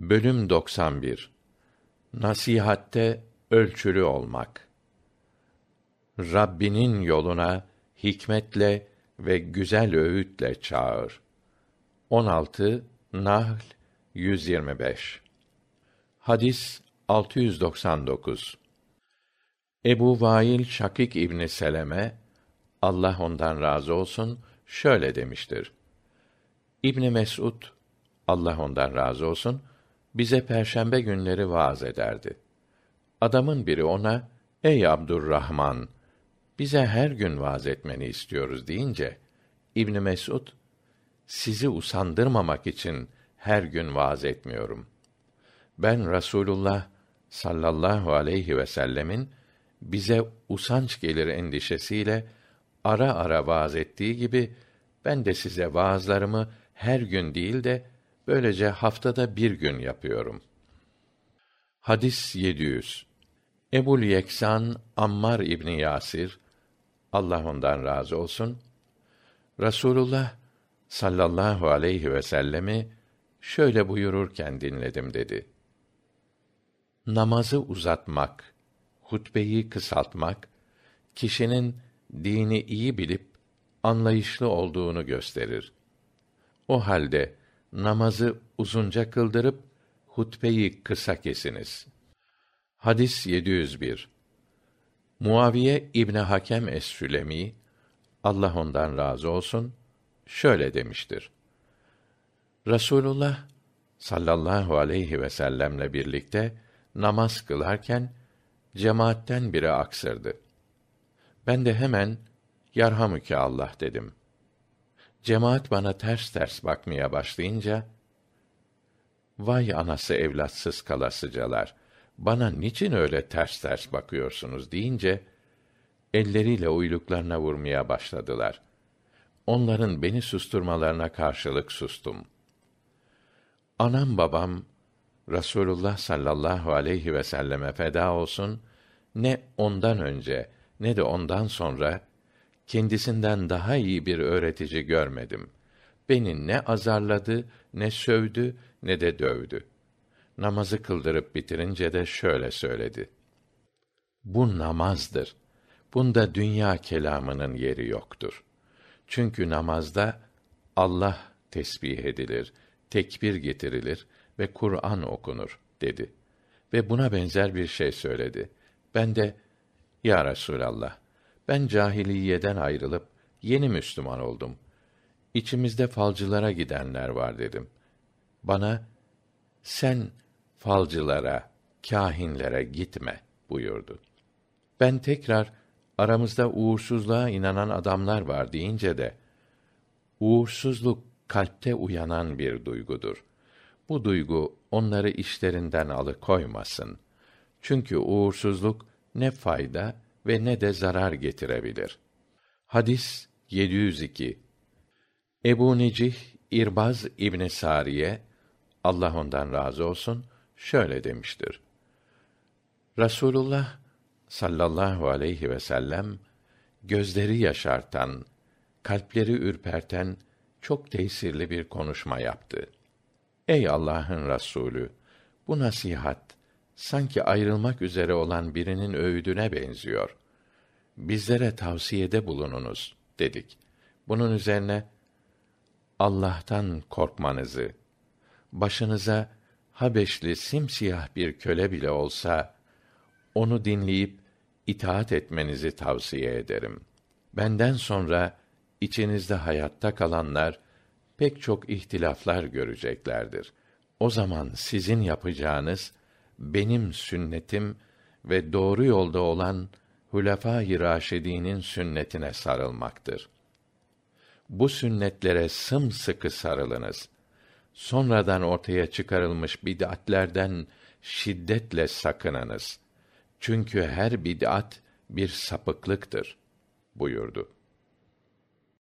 Bölüm 91 Nasihatte ölçülü olmak. Rabbinin yoluna hikmetle ve güzel öğütle çağır. 16 Nahl 125 Hadis 699 Ebu Vail Şakik İbni Seleme Allah ondan razı olsun şöyle demiştir. İbni Mes'ud Allah ondan razı olsun bize perşembe günleri vaaz ederdi. Adamın biri ona, ey Abdurrahman, bize her gün vaaz etmeni istiyoruz deyince, İbn Mesud, sizi usandırmamak için her gün vaaz etmiyorum. Ben Rasulullah sallallahu aleyhi ve sellemin bize usanç gelir endişesiyle ara ara vaaz ettiği gibi ben de size vaazlarımı her gün değil de Böylece haftada bir gün yapıyorum. Hadis 700. Ebul Yeksan Ammar İbni Yasir Allah ondan razı olsun. Rasulullah sallallahu aleyhi ve sellemi şöyle buyururken dinledim dedi. Namazı uzatmak, hutbeyi kısaltmak, kişinin dini iyi bilip anlayışlı olduğunu gösterir. O halde namazı uzunca kıldırıp hutbeyi kısa kesiniz. Hadis 701. Muaviye İbni Hakem es-Sülemi Allah ondan razı olsun şöyle demiştir. Rasulullah sallallahu aleyhi ve sellemle birlikte namaz kılarken cemaatten biri aksırdı. Ben de hemen yarhamüke Allah dedim. Cemaat bana ters ters bakmaya başlayınca, vay anası evlatsız kalasıcalar, bana niçin öyle ters ters bakıyorsunuz deyince, elleriyle uyluklarına vurmaya başladılar. Onların beni susturmalarına karşılık sustum. Anam babam, Rasulullah sallallahu aleyhi ve selleme feda olsun, ne ondan önce ne de ondan sonra kendisinden daha iyi bir öğretici görmedim. Beni ne azarladı, ne sövdü, ne de dövdü. Namazı kıldırıp bitirince de şöyle söyledi. Bu namazdır. Bunda dünya kelamının yeri yoktur. Çünkü namazda Allah tesbih edilir, tekbir getirilir ve Kur'an okunur dedi. Ve buna benzer bir şey söyledi. Ben de ya Resulallah ben cahiliyeden ayrılıp yeni Müslüman oldum. İçimizde falcılara gidenler var dedim. Bana sen falcılara, kâhinlere gitme buyurdu. Ben tekrar aramızda uğursuzluğa inanan adamlar var deyince de uğursuzluk kalpte uyanan bir duygudur. Bu duygu onları işlerinden alıkoymasın. Çünkü uğursuzluk ne fayda ve ne de zarar getirebilir. Hadis 702 Ebu Necih İrbaz İbni Sariye Allah ondan razı olsun şöyle demiştir. Rasulullah sallallahu aleyhi ve sellem gözleri yaşartan, kalpleri ürperten çok tesirli bir konuşma yaptı. Ey Allah'ın Resulü, bu nasihat sanki ayrılmak üzere olan birinin öğüdüne benziyor. Bizlere tavsiyede bulununuz dedik. Bunun üzerine Allah'tan korkmanızı, başınıza Habeşli simsiyah bir köle bile olsa onu dinleyip itaat etmenizi tavsiye ederim. Benden sonra içinizde hayatta kalanlar pek çok ihtilaflar göreceklerdir. O zaman sizin yapacağınız benim sünnetim ve doğru yolda olan Hulefâ-i Raşidî'nin sünnetine sarılmaktır. Bu sünnetlere sımsıkı sarılınız. Sonradan ortaya çıkarılmış bid'atlerden şiddetle sakınınız. Çünkü her bid'at bir sapıklıktır buyurdu.